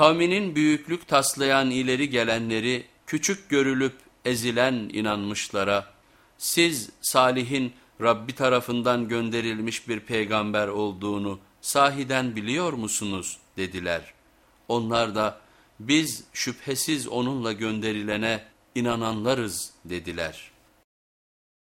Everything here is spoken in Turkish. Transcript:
Kavminin büyüklük taslayan ileri gelenleri küçük görülüp ezilen inanmışlara siz Salih'in Rabbi tarafından gönderilmiş bir peygamber olduğunu sahiden biliyor musunuz dediler. Onlar da biz şüphesiz onunla gönderilene inananlarız dediler.''